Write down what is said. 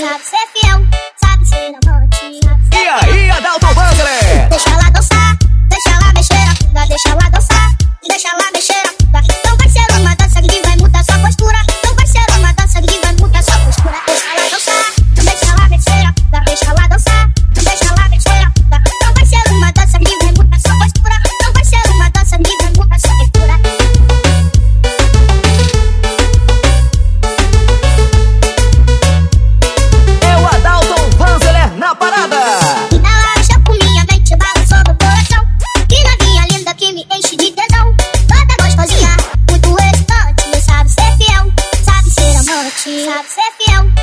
sabe ser fiel, sabe ser amor. Top Set Feel.